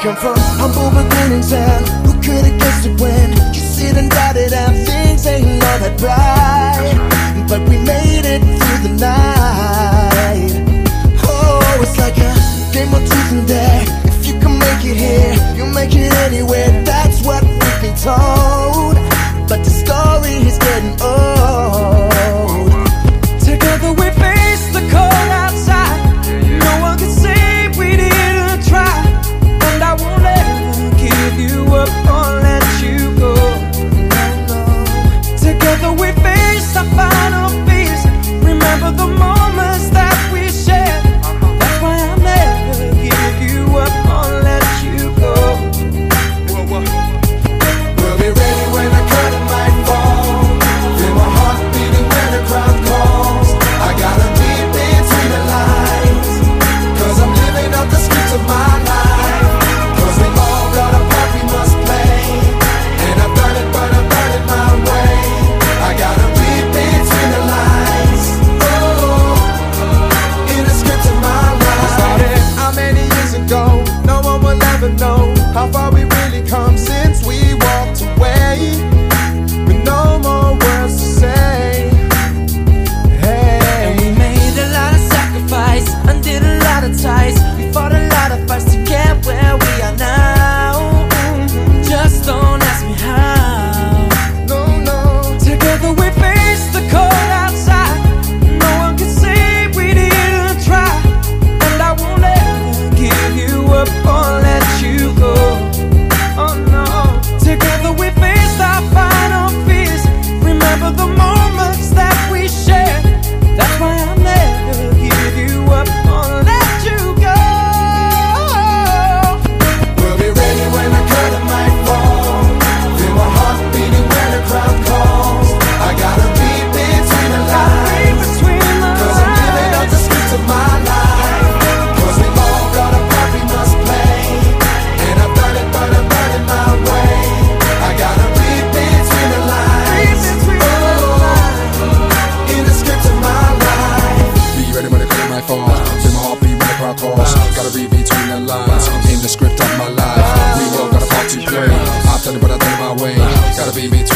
come from. Humble beginnings and who could've guessed it when be between